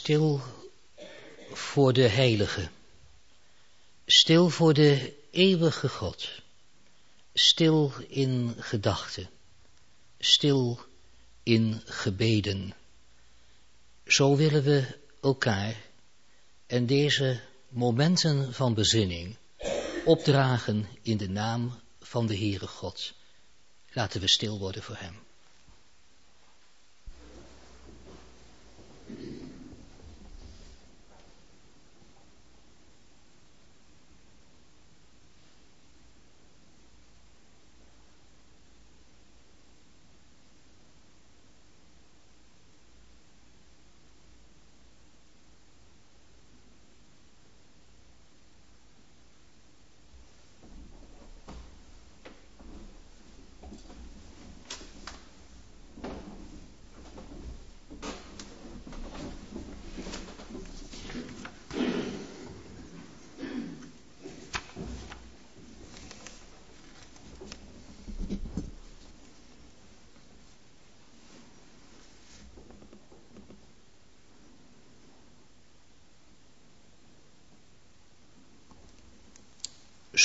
Stil voor de Heilige. Stil voor de eeuwige God. Stil in gedachten. Stil in gebeden. Zo willen we elkaar en deze momenten van bezinning opdragen in de naam van de Heere God. Laten we stil worden voor Hem.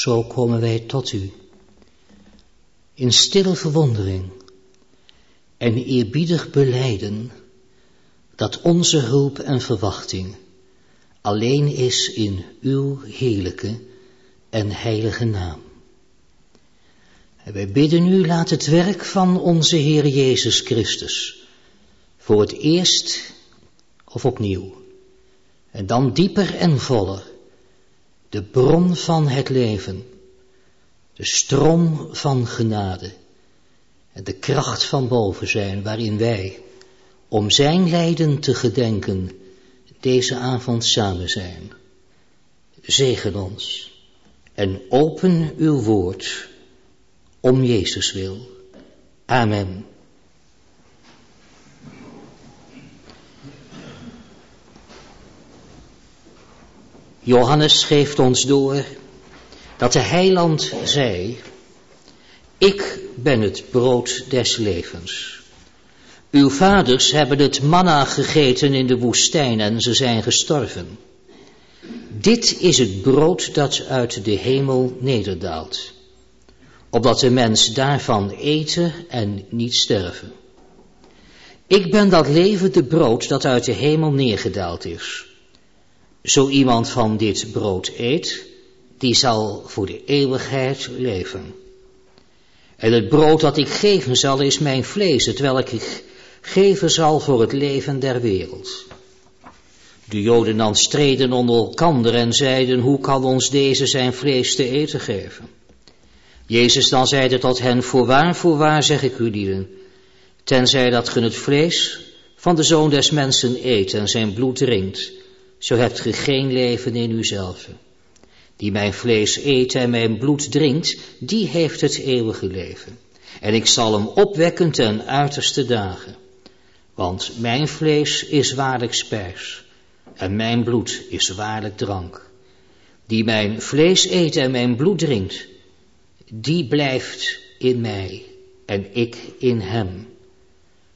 Zo komen wij tot u, in stille verwondering en eerbiedig beleiden dat onze hulp en verwachting alleen is in uw heerlijke en heilige naam. En wij bidden u, laat het werk van onze Heer Jezus Christus voor het eerst of opnieuw, en dan dieper en voller, de bron van het leven, de stroom van genade en de kracht van boven zijn waarin wij, om zijn lijden te gedenken, deze avond samen zijn. Zegen ons en open uw woord om Jezus wil. Amen. Johannes geeft ons door dat de heiland zei, ik ben het brood des levens. Uw vaders hebben het manna gegeten in de woestijn en ze zijn gestorven. Dit is het brood dat uit de hemel nederdaalt, opdat de mens daarvan eten en niet sterven. Ik ben dat levende brood dat uit de hemel neergedaald is. Zo iemand van dit brood eet, die zal voor de eeuwigheid leven. En het brood dat ik geven zal is mijn vlees, het welk ik geven zal voor het leven der wereld. De Joden dan streden onder elkander en zeiden, hoe kan ons deze zijn vlees te eten geven? Jezus dan zeide tot hen, voorwaar, voorwaar zeg ik u lieden, tenzij dat ge het vlees van de Zoon des Mensen eet en zijn bloed drinkt, zo hebt ge geen leven in uzelf. Die mijn vlees eet en mijn bloed drinkt, die heeft het eeuwige leven. En ik zal hem opwekken ten uiterste dagen. Want mijn vlees is waarlijk spijs en mijn bloed is waarlijk drank. Die mijn vlees eet en mijn bloed drinkt, die blijft in mij en ik in hem.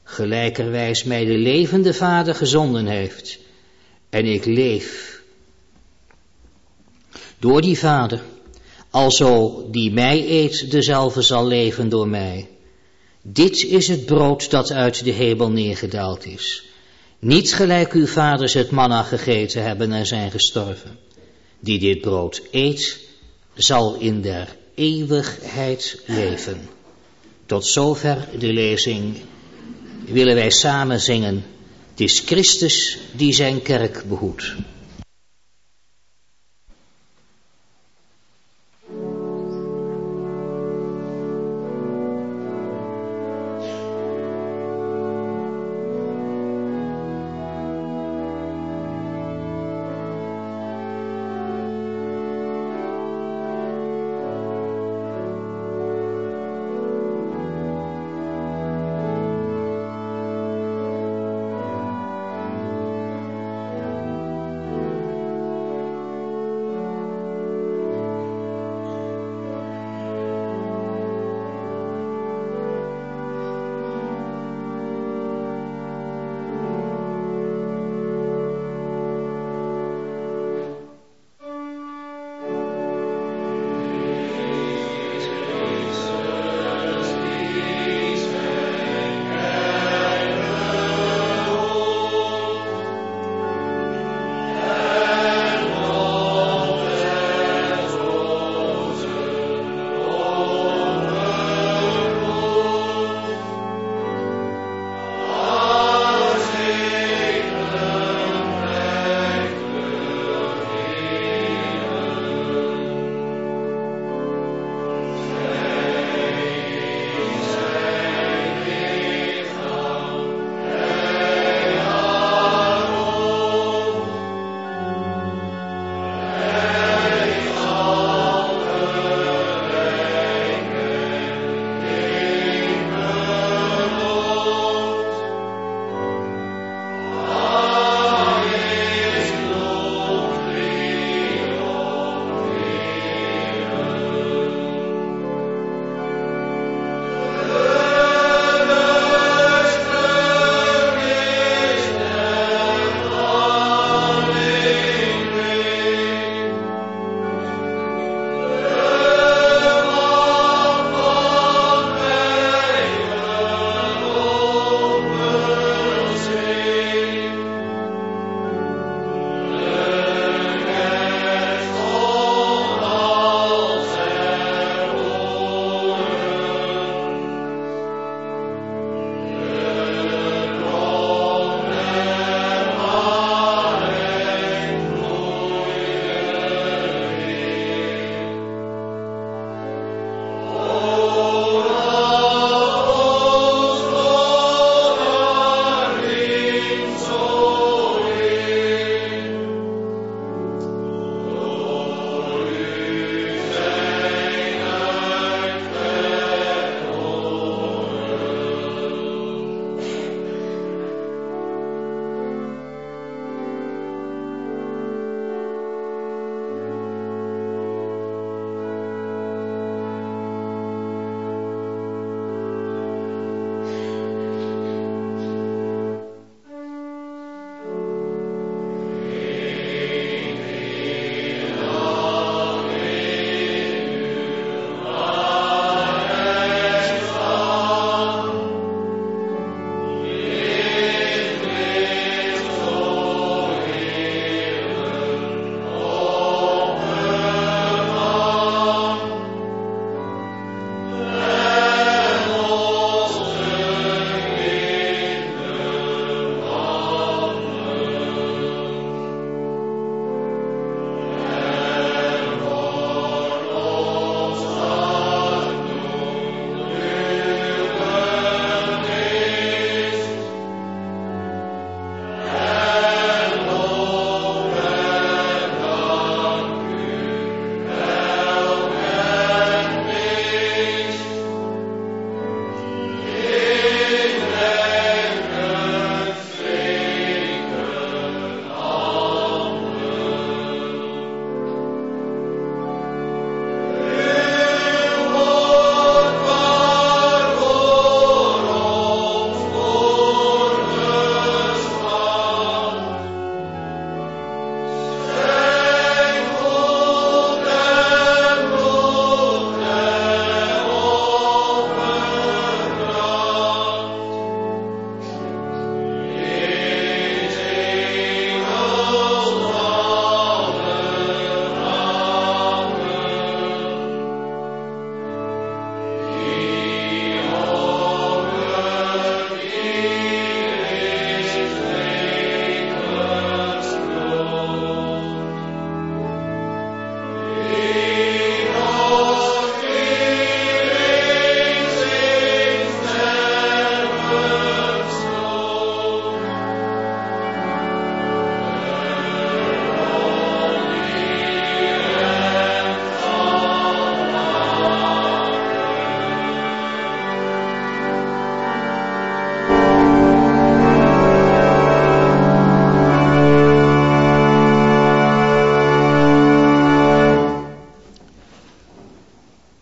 Gelijkerwijs mij de levende Vader gezonden heeft en ik leef door die Vader, alzo die mij eet, dezelfde zal leven door mij. Dit is het brood dat uit de hemel neergedaald is. Niet gelijk uw vaders het manna gegeten hebben en zijn gestorven. Die dit brood eet, zal in der eeuwigheid leven. Tot zover de lezing willen wij samen zingen. Het is Christus die zijn kerk behoedt.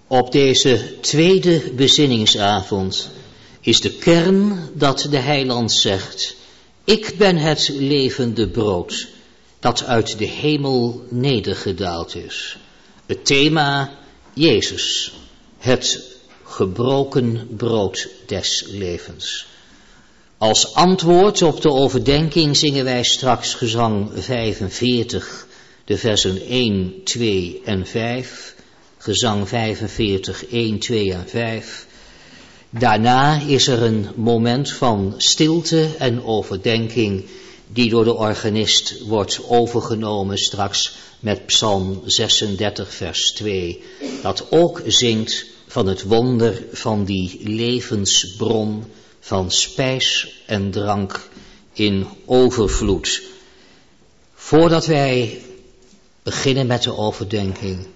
Op deze tweede bezinningsavond is de kern dat de heiland zegt, ik ben het levende brood dat uit de hemel nedergedaald is. Het thema Jezus, het gebroken brood des levens. Als antwoord op de overdenking zingen wij straks gezang 45, de versen 1, 2 en 5. Gezang 45, 1, 2 en 5. Daarna is er een moment van stilte en overdenking die door de organist wordt overgenomen straks met Psalm 36 vers 2. Dat ook zingt van het wonder van die levensbron van spijs en drank in overvloed. Voordat wij beginnen met de overdenking,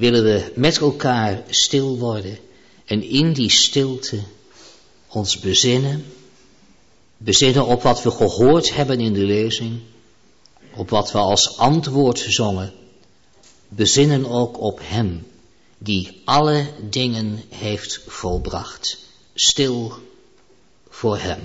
willen we met elkaar stil worden en in die stilte ons bezinnen, bezinnen op wat we gehoord hebben in de lezing, op wat we als antwoord zongen, bezinnen ook op Hem die alle dingen heeft volbracht. Stil voor Hem.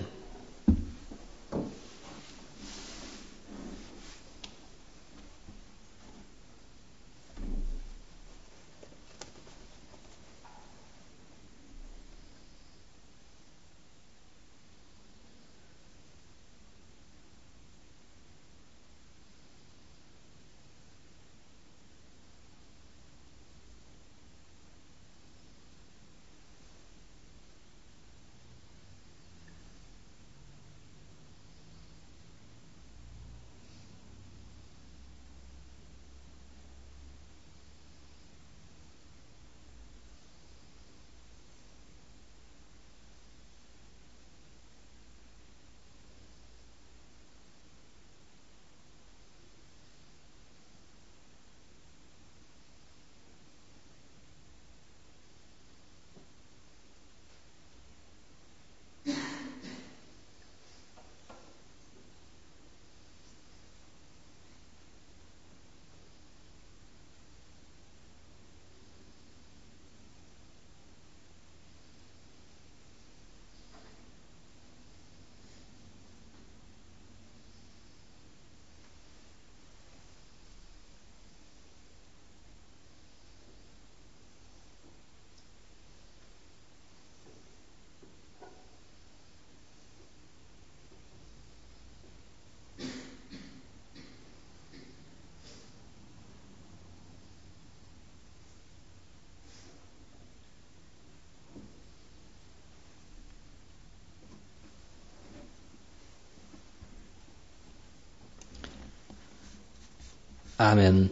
Amen.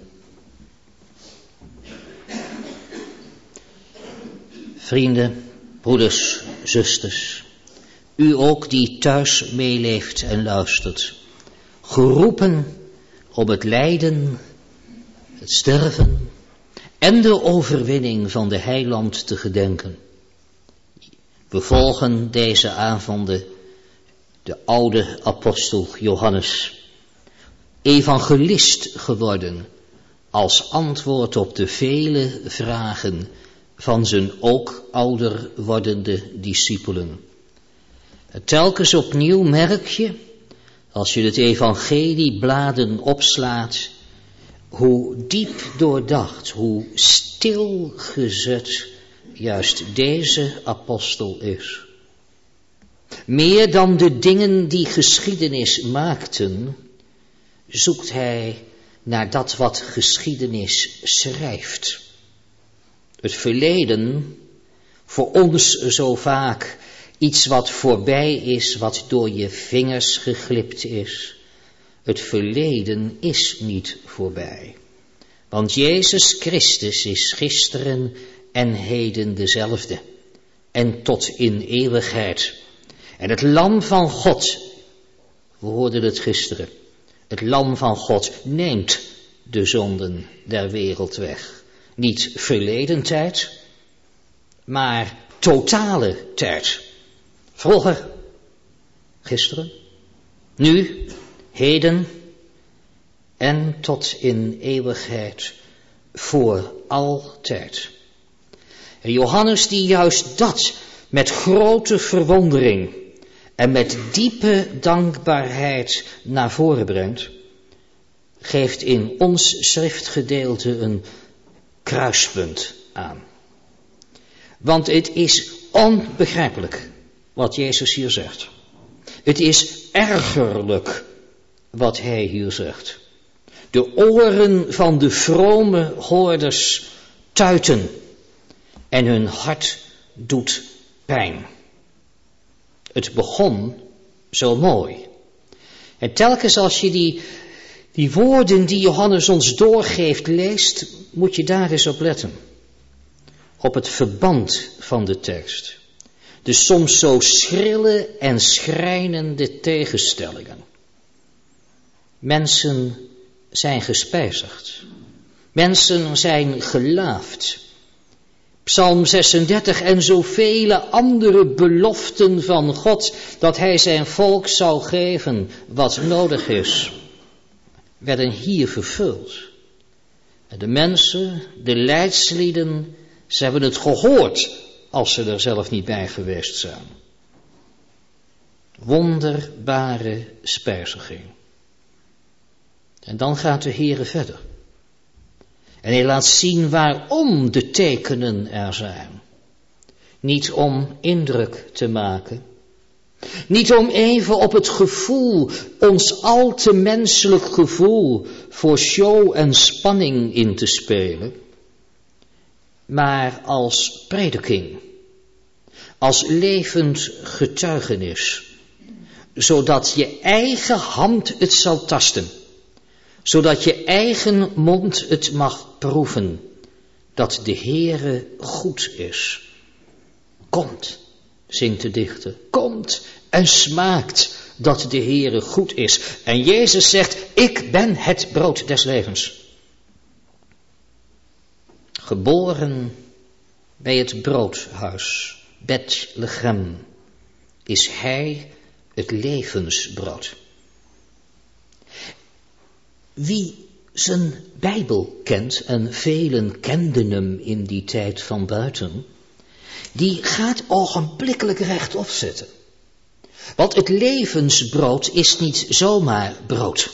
Vrienden, broeders, zusters, u ook die thuis meeleeft en luistert, geroepen om het lijden, het sterven en de overwinning van de heiland te gedenken. We volgen deze avonden de oude apostel Johannes evangelist geworden als antwoord op de vele vragen van zijn ook ouder wordende discipelen. Telkens opnieuw merk je, als je het evangelie bladen opslaat, hoe diep doordacht, hoe stilgezet juist deze apostel is. Meer dan de dingen die geschiedenis maakten, zoekt hij naar dat wat geschiedenis schrijft. Het verleden, voor ons zo vaak iets wat voorbij is, wat door je vingers geglipt is. Het verleden is niet voorbij. Want Jezus Christus is gisteren en heden dezelfde. En tot in eeuwigheid. En het lam van God, we hoorden het gisteren, het lam van God neemt de zonden der wereld weg. Niet verleden tijd, maar totale tijd. Vroeger, gisteren, nu, heden en tot in eeuwigheid voor altijd. En Johannes die juist dat met grote verwondering en met diepe dankbaarheid naar voren brengt, geeft in ons schriftgedeelte een kruispunt aan. Want het is onbegrijpelijk wat Jezus hier zegt. Het is ergerlijk wat hij hier zegt. De oren van de vrome hoorders tuiten en hun hart doet pijn. Het begon zo mooi. En telkens als je die, die woorden die Johannes ons doorgeeft leest, moet je daar eens op letten. Op het verband van de tekst. De soms zo schrille en schrijnende tegenstellingen. Mensen zijn gespijzigd. Mensen zijn gelaafd. Psalm 36 en zoveel andere beloften van God dat Hij zijn volk zou geven wat nodig is, werden hier vervuld. En de mensen, de leidslieden, ze hebben het gehoord als ze er zelf niet bij geweest zijn. Wonderbare spijziging. En dan gaat de Heere verder. En hij laat zien waarom de tekenen er zijn. Niet om indruk te maken. Niet om even op het gevoel, ons al te menselijk gevoel, voor show en spanning in te spelen. Maar als prediking. Als levend getuigenis. Zodat je eigen hand het zal tasten zodat je eigen mond het mag proeven, dat de Heere goed is. Komt, zingt de dichter, komt en smaakt dat de Heere goed is. En Jezus zegt, ik ben het brood des levens. Geboren bij het broodhuis, Bethlehem, is hij het levensbrood. Wie zijn Bijbel kent, en velen kenden hem in die tijd van buiten, die gaat ogenblikkelijk rechtop zetten. Want het levensbrood is niet zomaar brood.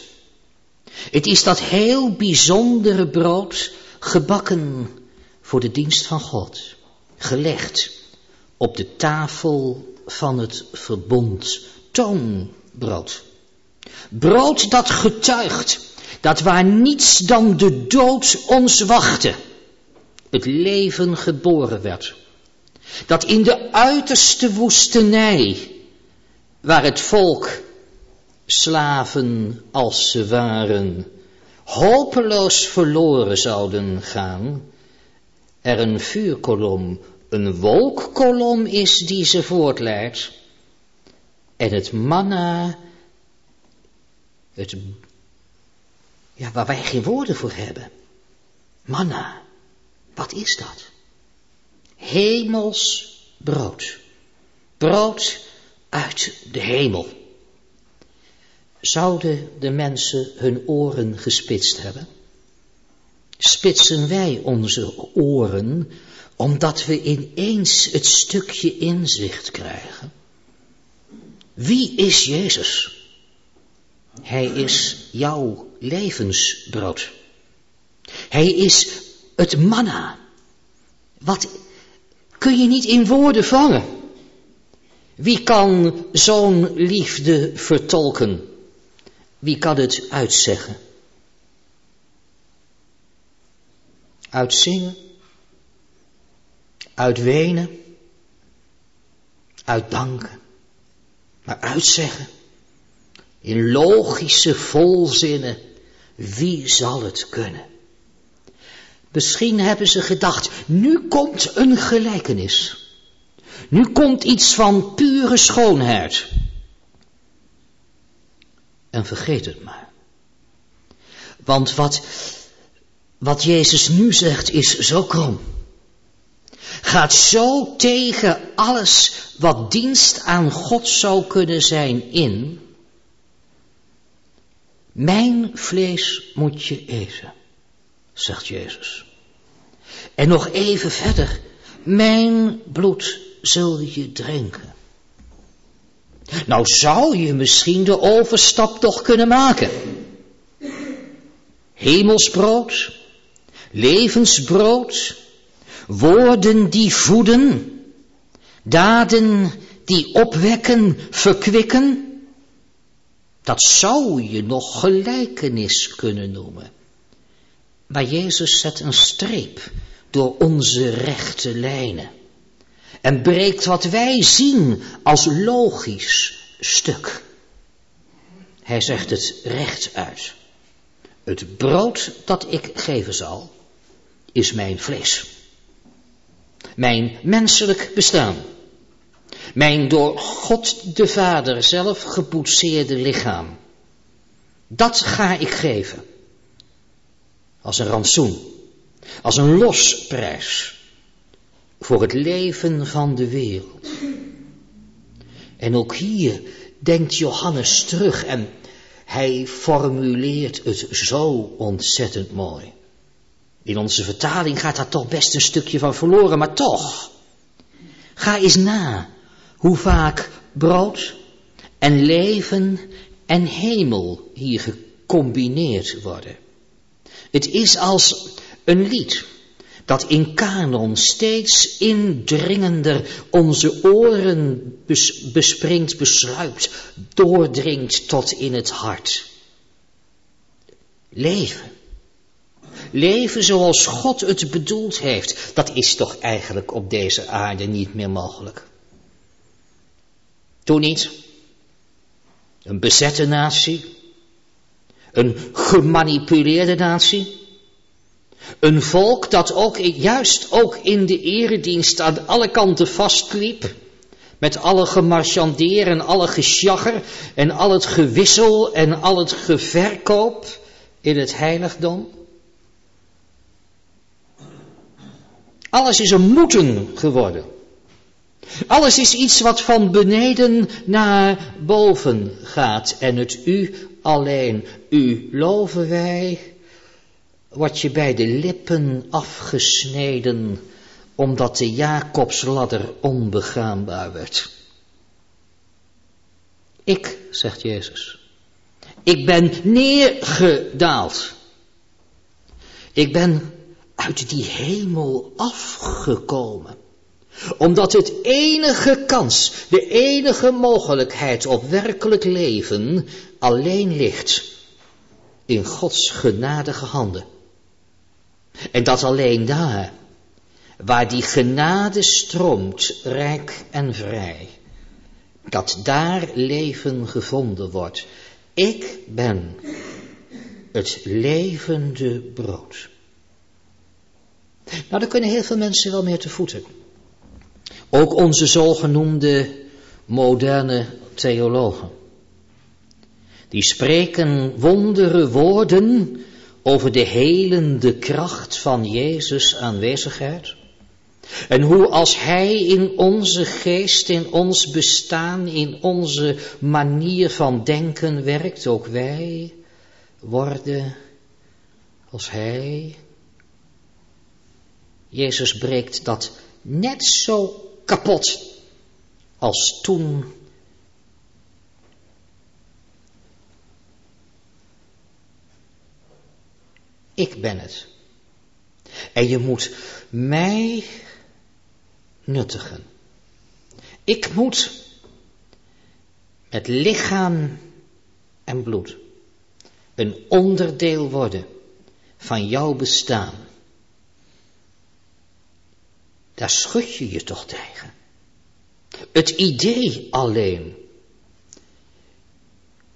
Het is dat heel bijzondere brood, gebakken voor de dienst van God, gelegd op de tafel van het verbond, toonbrood. Brood dat getuigt dat waar niets dan de dood ons wachtte, het leven geboren werd. Dat in de uiterste woestenij, waar het volk, slaven als ze waren, hopeloos verloren zouden gaan, er een vuurkolom, een wolkkolom is die ze voortleidt, en het manna, het ja, waar wij geen woorden voor hebben. Manna, wat is dat? Hemels brood. Brood uit de hemel. Zouden de mensen hun oren gespitst hebben? Spitsen wij onze oren omdat we ineens het stukje inzicht krijgen? Wie is Jezus? Hij is jouw levensbrood. Hij is het manna. Wat kun je niet in woorden vangen? Wie kan zo'n liefde vertolken? Wie kan het uitzeggen? Uitzingen? Uitwenen? Uitdanken? Maar uitzeggen? In logische volzinnen wie zal het kunnen? Misschien hebben ze gedacht, nu komt een gelijkenis. Nu komt iets van pure schoonheid. En vergeet het maar. Want wat, wat Jezus nu zegt is zo krom. Gaat zo tegen alles wat dienst aan God zou kunnen zijn in mijn vlees moet je eten, zegt Jezus. En nog even verder, mijn bloed zul je drinken. Nou zou je misschien de overstap toch kunnen maken. Hemelsbrood, levensbrood, woorden die voeden, daden die opwekken, verkwikken. Dat zou je nog gelijkenis kunnen noemen. Maar Jezus zet een streep door onze rechte lijnen en breekt wat wij zien als logisch stuk. Hij zegt het recht uit. Het brood dat ik geven zal, is mijn vlees. Mijn menselijk bestaan. Mijn door God de Vader zelf geboetseerde lichaam. Dat ga ik geven. Als een rantsoen. Als een losprijs. Voor het leven van de wereld. En ook hier denkt Johannes terug en hij formuleert het zo ontzettend mooi. In onze vertaling gaat daar toch best een stukje van verloren, maar toch. Ga eens na hoe vaak brood en leven en hemel hier gecombineerd worden. Het is als een lied dat in kanon steeds indringender onze oren bespringt, besluit, doordringt tot in het hart. Leven. Leven zoals God het bedoeld heeft, dat is toch eigenlijk op deze aarde niet meer mogelijk. Toen niet. Een bezette natie. Een gemanipuleerde natie. Een volk dat ook, juist ook in de eredienst aan alle kanten vastliep. Met alle gemarchandeer en alle gesjagger en al het gewissel en al het geverkoop in het heiligdom. Alles is een moeten geworden. Alles is iets wat van beneden naar boven gaat en het u alleen. U loven wij, wordt je bij de lippen afgesneden, omdat de Jacobsladder onbegaanbaar werd. Ik, zegt Jezus, ik ben neergedaald. Ik ben uit die hemel afgekomen omdat het enige kans, de enige mogelijkheid op werkelijk leven alleen ligt in Gods genadige handen. En dat alleen daar, waar die genade stroomt, rijk en vrij, dat daar leven gevonden wordt. Ik ben het levende brood. Nou, daar kunnen heel veel mensen wel meer te voeten. Ook onze zogenoemde moderne theologen. Die spreken wondere woorden over de helende kracht van Jezus aanwezigheid. En hoe als Hij in onze geest, in ons bestaan, in onze manier van denken werkt, ook wij worden als Hij. Jezus breekt dat net zo kapot als toen. Ik ben het. En je moet mij nuttigen. Ik moet met lichaam en bloed een onderdeel worden van jouw bestaan. Daar schud je je toch tegen. Het idee alleen.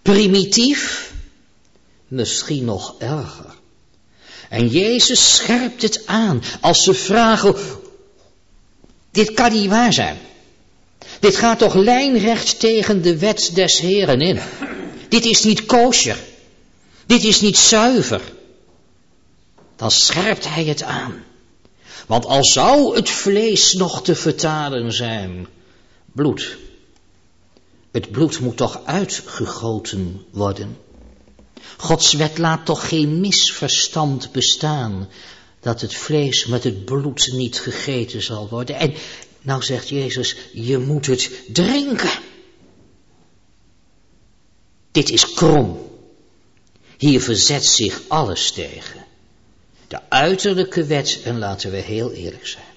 Primitief, misschien nog erger. En Jezus scherpt het aan als ze vragen, dit kan niet waar zijn. Dit gaat toch lijnrecht tegen de wet des Heren in. Dit is niet kosher. Dit is niet zuiver. Dan scherpt hij het aan. Want al zou het vlees nog te vertalen zijn, bloed. Het bloed moet toch uitgegoten worden. Gods wet laat toch geen misverstand bestaan. dat het vlees met het bloed niet gegeten zal worden. En nou zegt Jezus, je moet het drinken. Dit is krom. Hier verzet zich alles tegen. De uiterlijke wet, en laten we heel eerlijk zijn.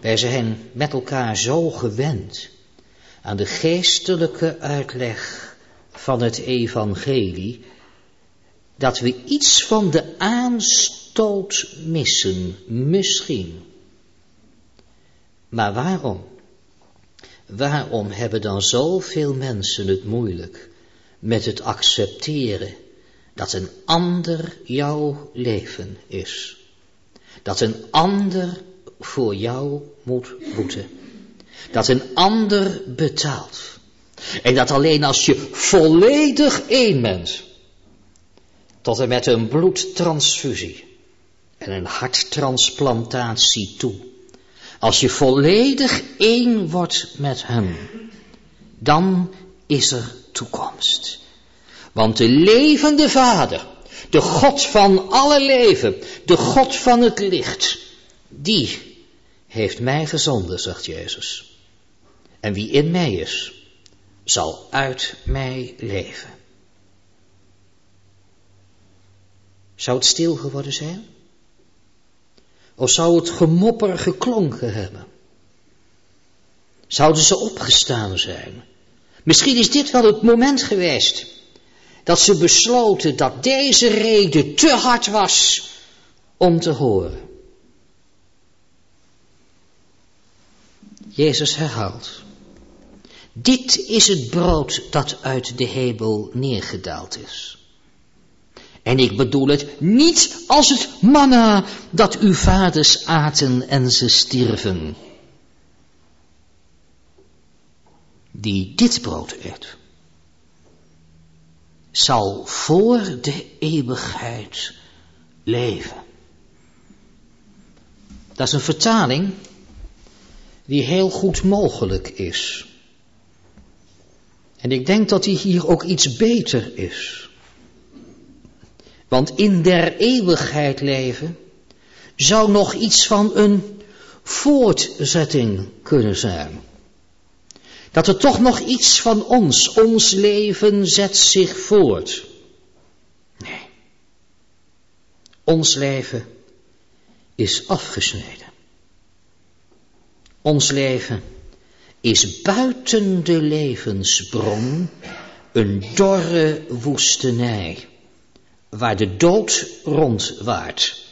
Wij zijn met elkaar zo gewend aan de geestelijke uitleg van het evangelie, dat we iets van de aanstoot missen, misschien. Maar waarom? Waarom hebben dan zoveel mensen het moeilijk met het accepteren dat een ander jouw leven is? Dat een ander voor jou moet boeten. Dat een ander betaalt. En dat alleen als je volledig één bent, tot en met een bloedtransfusie en een harttransplantatie toe, als je volledig één wordt met Hem, dan is er toekomst. Want de levende Vader, de God van alle leven, de God van het licht, die heeft mij gezonden, zegt Jezus. En wie in mij is, zal uit mij leven. Zou het stil geworden zijn? Of zou het gemopper geklonken hebben? Zouden ze opgestaan zijn? Misschien is dit wel het moment geweest dat ze besloten dat deze reden te hard was om te horen. Jezus herhaalt. Dit is het brood dat uit de hemel neergedaald is. En ik bedoel het niet als het manna dat uw vaders aten en ze stierven. Die dit brood eet, zal voor de eeuwigheid leven. Dat is een vertaling die heel goed mogelijk is. En ik denk dat die hier ook iets beter is. Want in der eeuwigheid leven zou nog iets van een voortzetting kunnen zijn. Dat er toch nog iets van ons, ons leven zet zich voort. Nee. Ons leven is afgesneden. Ons leven is buiten de levensbron een dorre woestenij, waar de dood rondwaart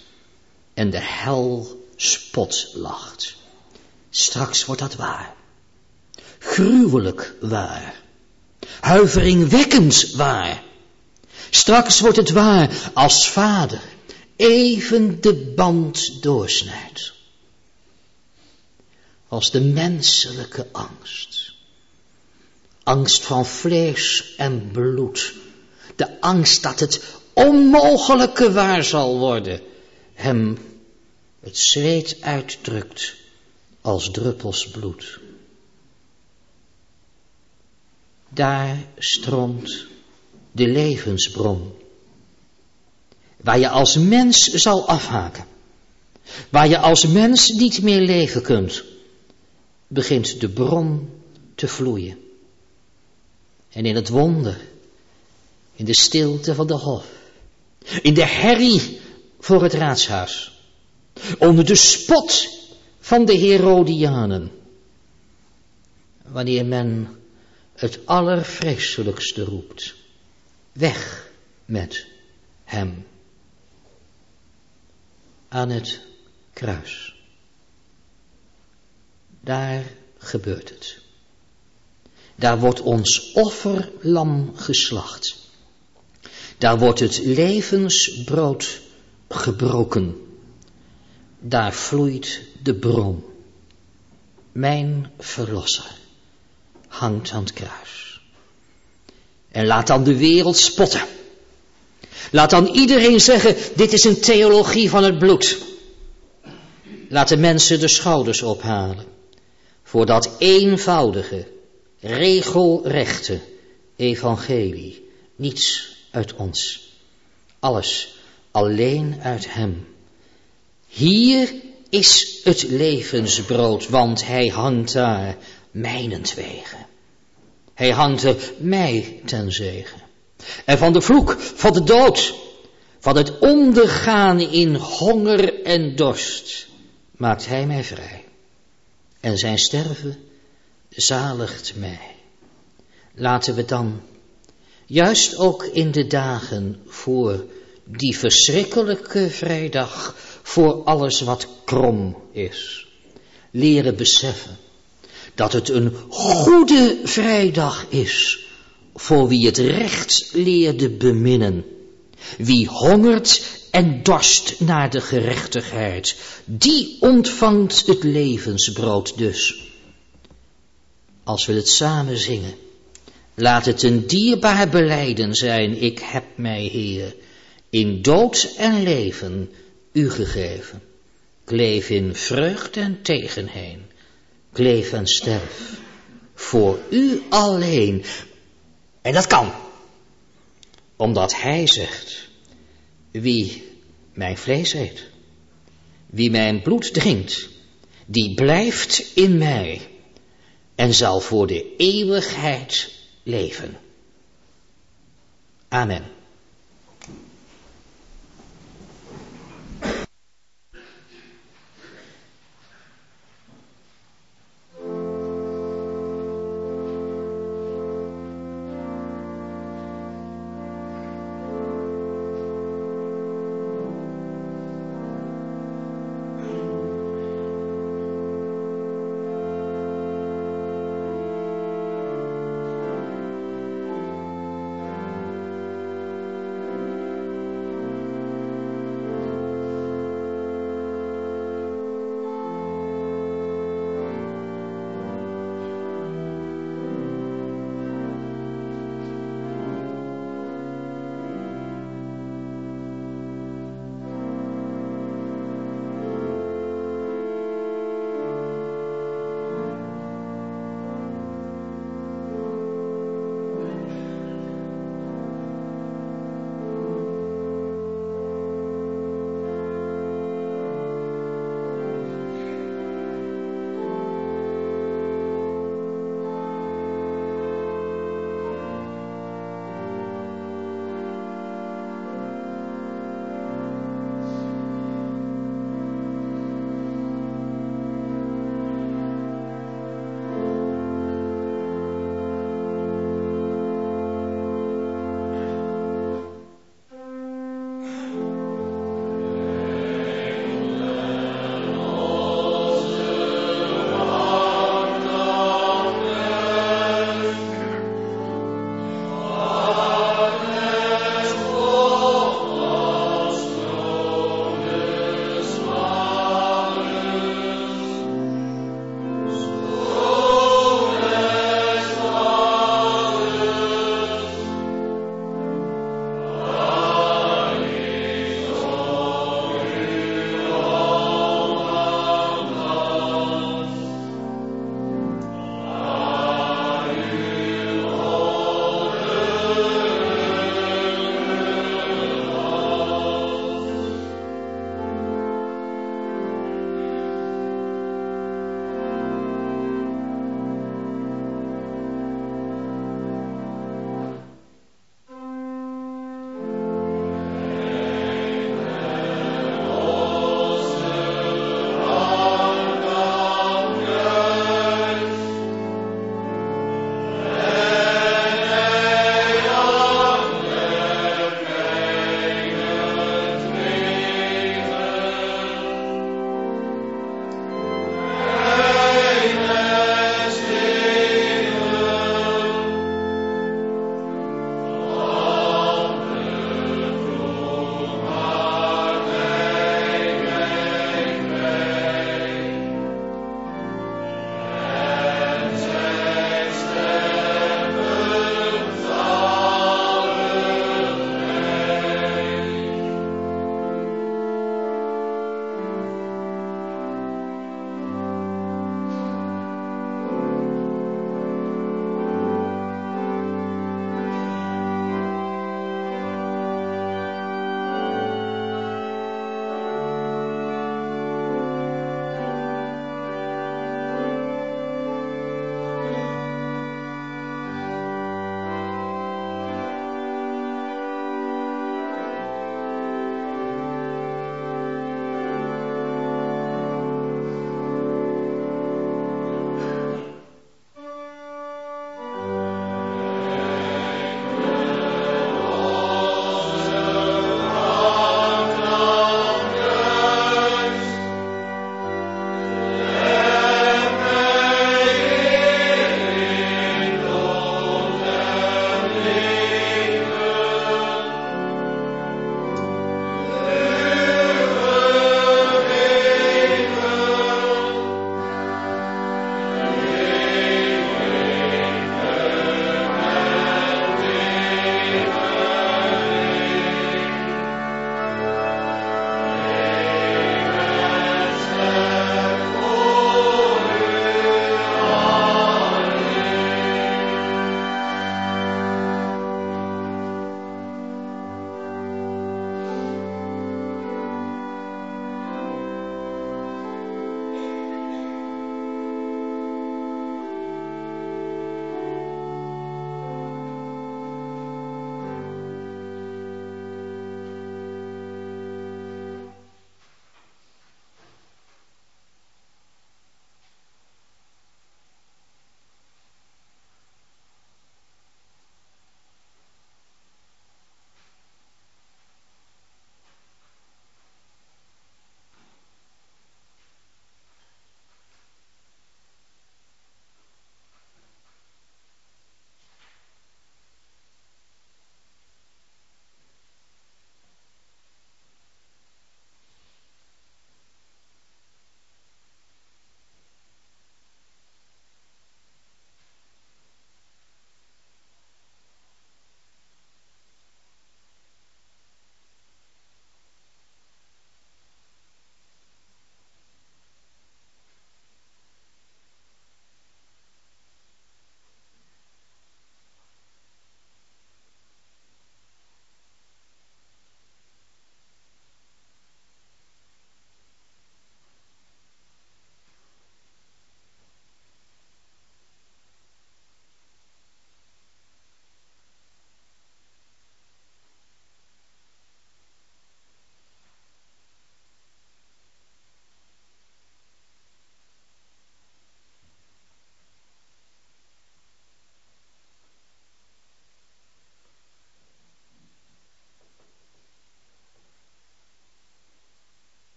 en de hel spot lacht. Straks wordt dat waar. Gruwelijk waar. Huiveringwekkend waar. Straks wordt het waar als vader even de band doorsnijdt als de menselijke angst. Angst van vlees en bloed. De angst dat het onmogelijke waar zal worden. Hem het zweet uitdrukt als druppels bloed. Daar stroomt de levensbron. Waar je als mens zal afhaken. Waar je als mens niet meer leven kunt begint de bron te vloeien. En in het wonder, in de stilte van de hof, in de herrie voor het raadshuis, onder de spot van de Herodianen, wanneer men het allervreselijkste roept, weg met hem aan het kruis. Daar gebeurt het. Daar wordt ons offerlam geslacht. Daar wordt het levensbrood gebroken. Daar vloeit de bron. Mijn verlosser hangt aan het kruis. En laat dan de wereld spotten. Laat dan iedereen zeggen, dit is een theologie van het bloed. Laat de mensen de schouders ophalen voor dat eenvoudige, regelrechte evangelie. Niets uit ons. Alles alleen uit hem. Hier is het levensbrood, want hij hangt daar mijnentwege. Hij hangt er mij ten zegen. En van de vloek, van de dood, van het ondergaan in honger en dorst, maakt hij mij vrij. En zijn sterven zaligt mij. Laten we dan, juist ook in de dagen voor die verschrikkelijke vrijdag, voor alles wat krom is, leren beseffen dat het een goede vrijdag is voor wie het recht leerde beminnen. Wie hongert en dorst naar de gerechtigheid, die ontvangt het levensbrood dus. Als we het samen zingen, laat het een dierbaar beleiden zijn, ik heb mij, Heer, in dood en leven u gegeven. Kleef in vreugd en tegenheen, kleef en sterf, voor u alleen. En dat kan, omdat hij zegt, wie mijn vlees eet, wie mijn bloed drinkt, die blijft in mij en zal voor de eeuwigheid leven. Amen.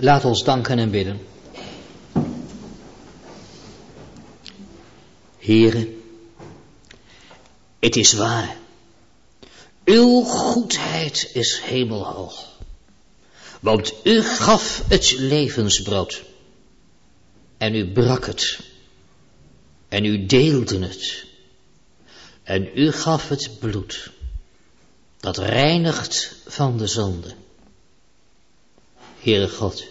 Laat ons danken en bidden. Heren, het is waar. Uw goedheid is hemelhoog. Want u gaf het levensbrood. En u brak het. En u deelde het. En u gaf het bloed. Dat reinigt van de zonde. Heere God.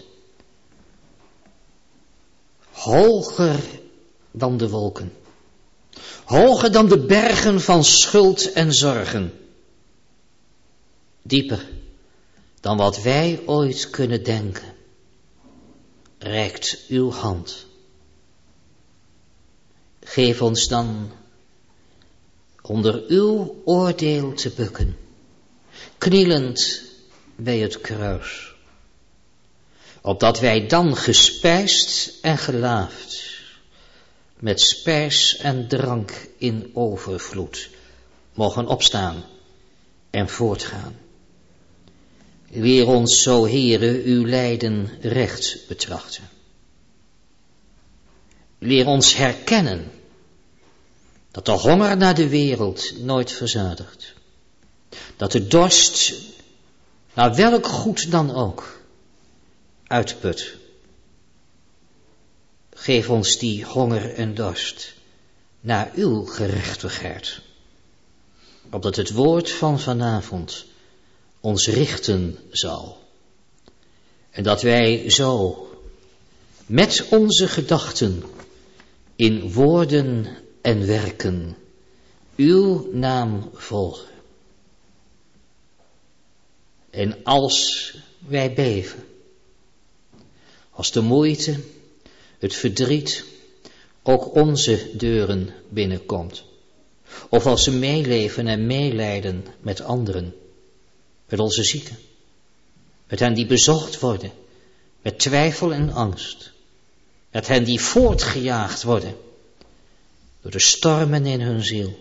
Hoger dan de wolken. Hoger dan de bergen van schuld en zorgen. Dieper dan wat wij ooit kunnen denken. Reikt uw hand. Geef ons dan onder uw oordeel te bukken, knielend bij het kruis, opdat wij dan gespijsd en gelaafd, met spijs en drank in overvloed, mogen opstaan en voortgaan. Leer ons zo, Heere, uw lijden recht betrachten. Leer ons herkennen dat de honger naar de wereld nooit verzadigt. Dat de dorst, naar welk goed dan ook, uitput. Geef ons die honger en dorst naar uw gerechtigheid. Opdat het woord van vanavond ons richten zal. En dat wij zo met onze gedachten in woorden en werken uw naam volgen. En als wij beven, als de moeite, het verdriet ook onze deuren binnenkomt, of als ze meeleven en meelijden met anderen, met onze zieken, met hen die bezocht worden, met twijfel en angst, met hen die voortgejaagd worden door de stormen in hun ziel.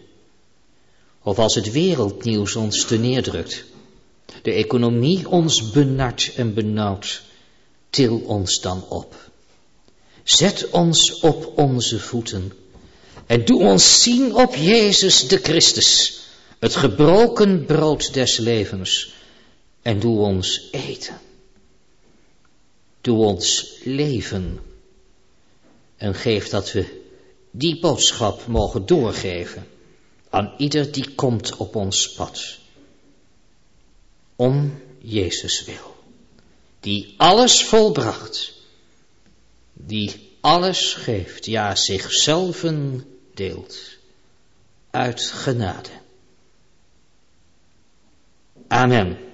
Of als het wereldnieuws ons te neerdrukt, de economie ons benart en benauwt, til ons dan op. Zet ons op onze voeten en doe ons zien op Jezus de Christus, het gebroken brood des levens, en doe ons eten. Doe ons leven en geef dat we die boodschap mogen doorgeven aan ieder die komt op ons pad. Om Jezus wil, die alles volbracht, die alles geeft, ja zichzelf deelt, uit genade. Amen.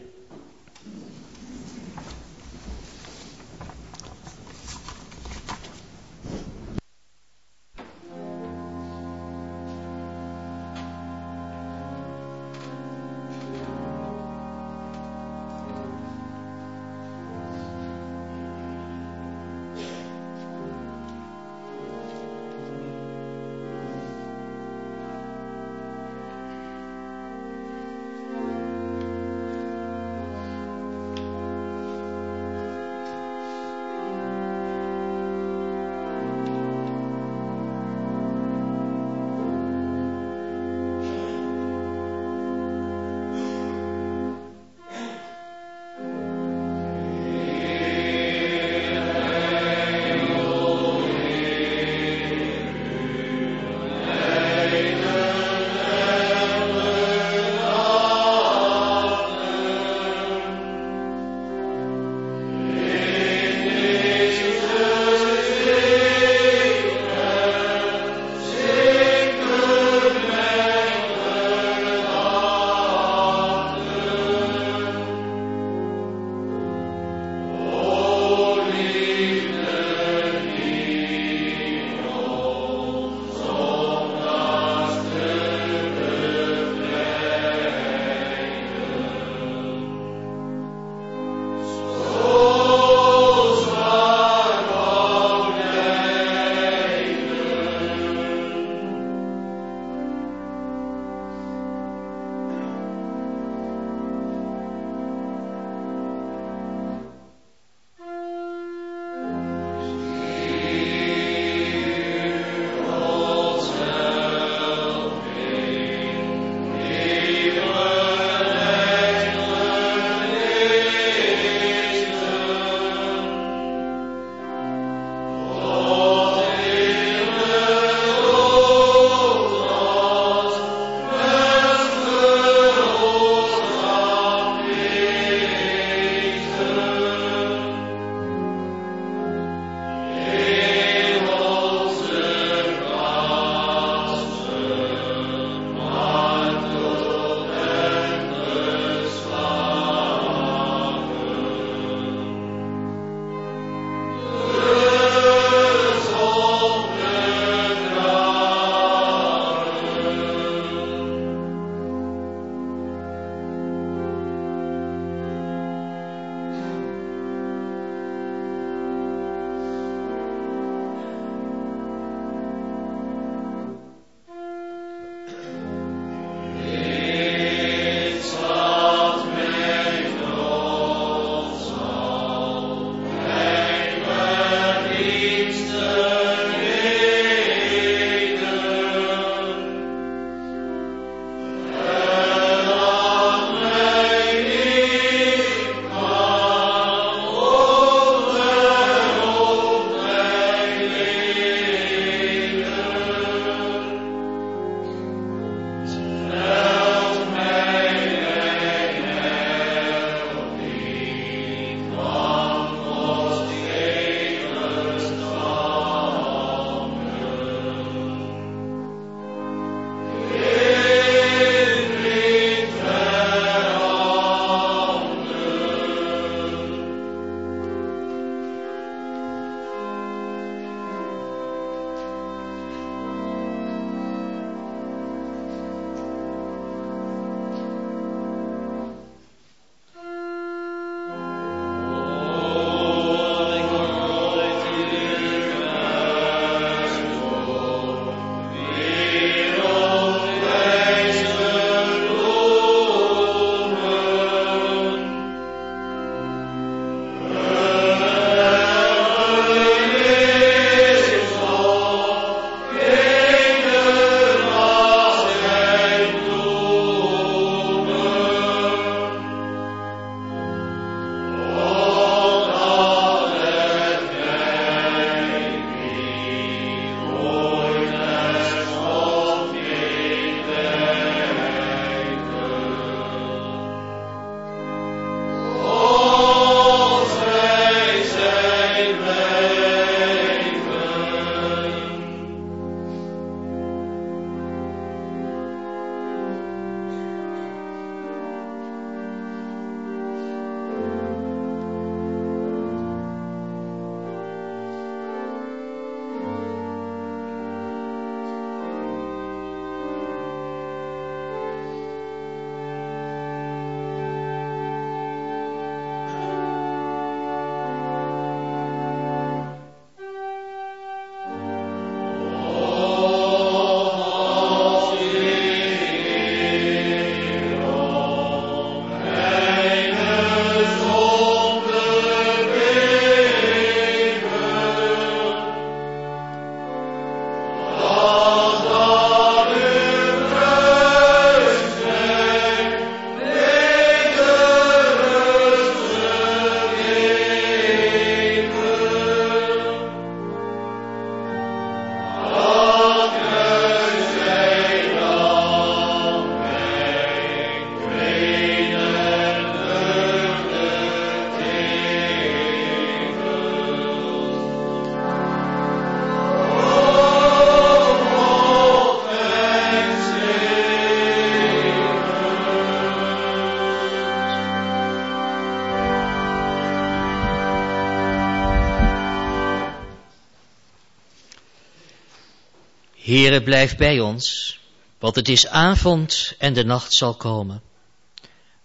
Heere, blijf bij ons, want het is avond en de nacht zal komen.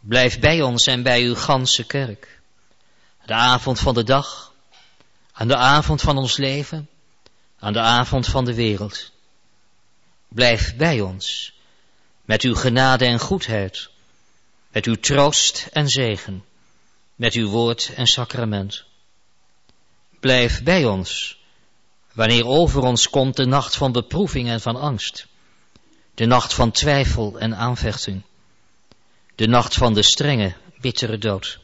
Blijf bij ons en bij uw ganse kerk. De avond van de dag, aan de avond van ons leven, aan de avond van de wereld. Blijf bij ons, met uw genade en goedheid, met uw troost en zegen, met uw woord en sacrament. Blijf bij ons, wanneer over ons komt de nacht van beproeving en van angst, de nacht van twijfel en aanvechting, de nacht van de strenge, bittere dood.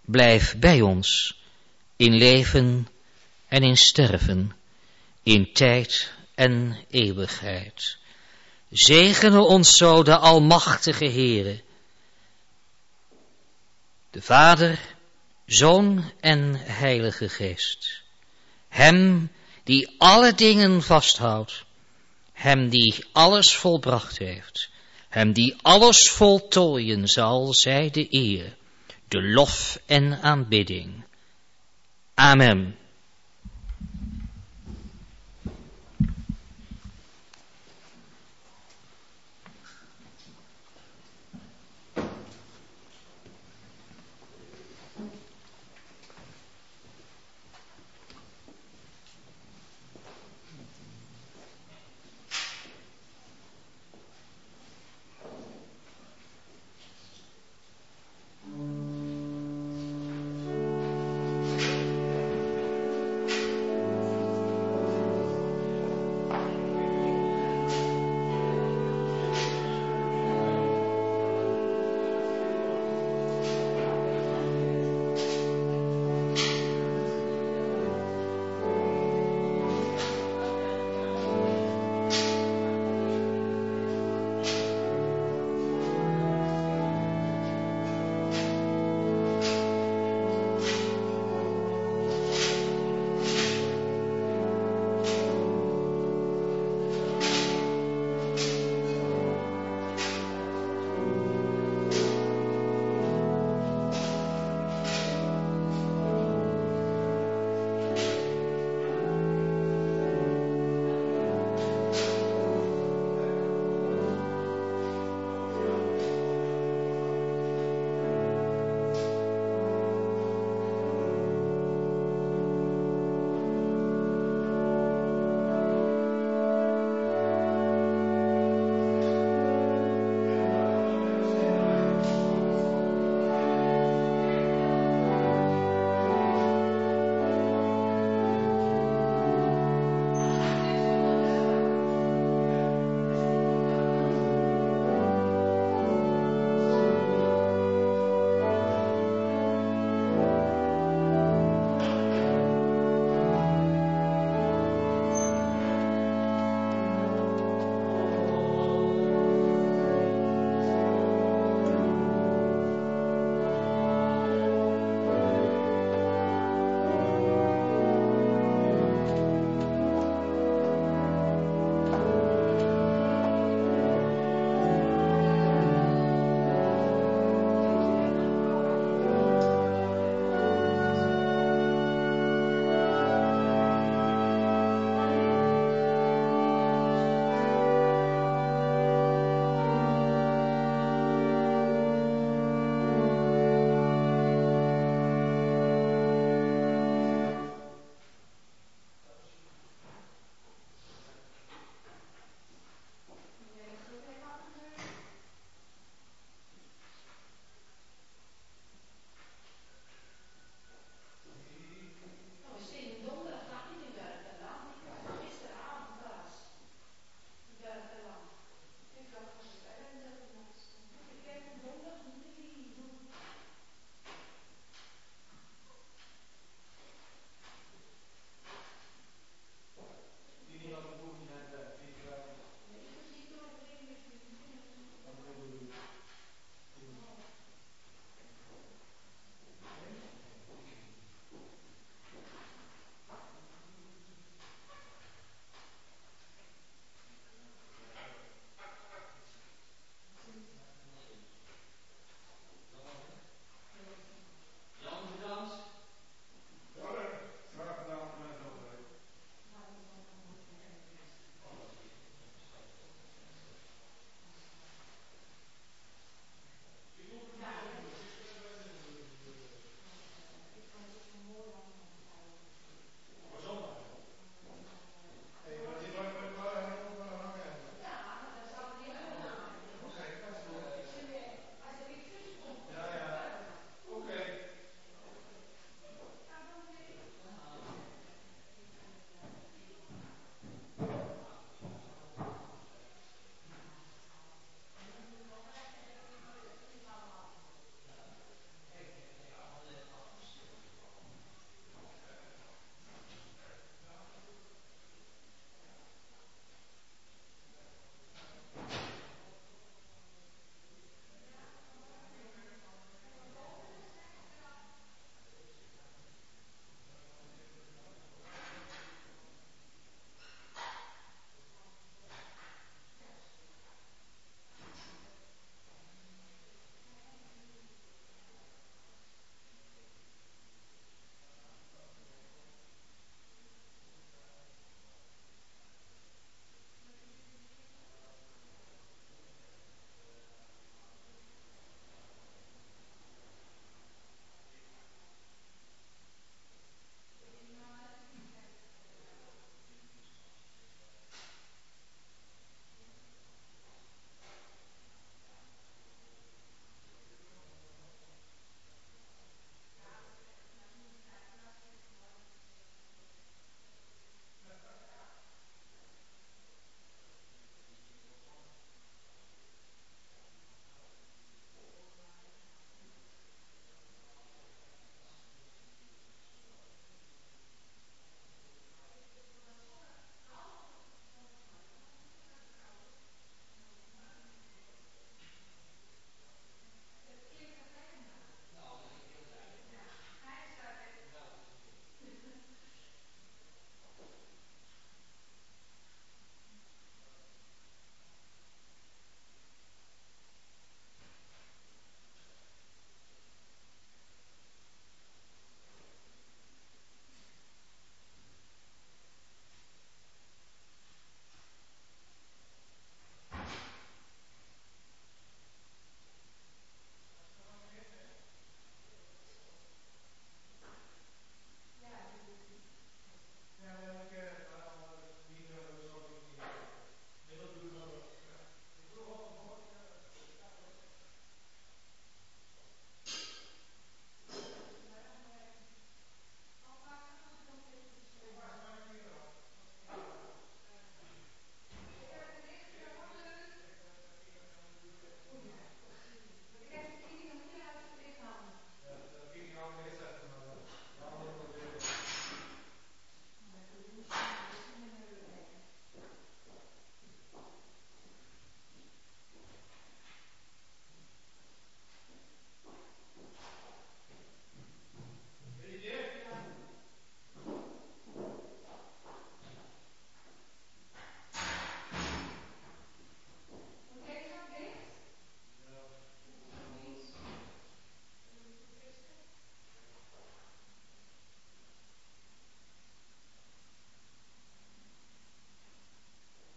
Blijf bij ons in leven en in sterven, in tijd en eeuwigheid. Zegene ons zo de Almachtige Heere, de Vader, Zoon en Heilige Geest. Hem die alle dingen vasthoudt, hem die alles volbracht heeft, hem die alles voltooien zal, zij de eer, de lof en aanbidding. Amen.